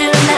tonight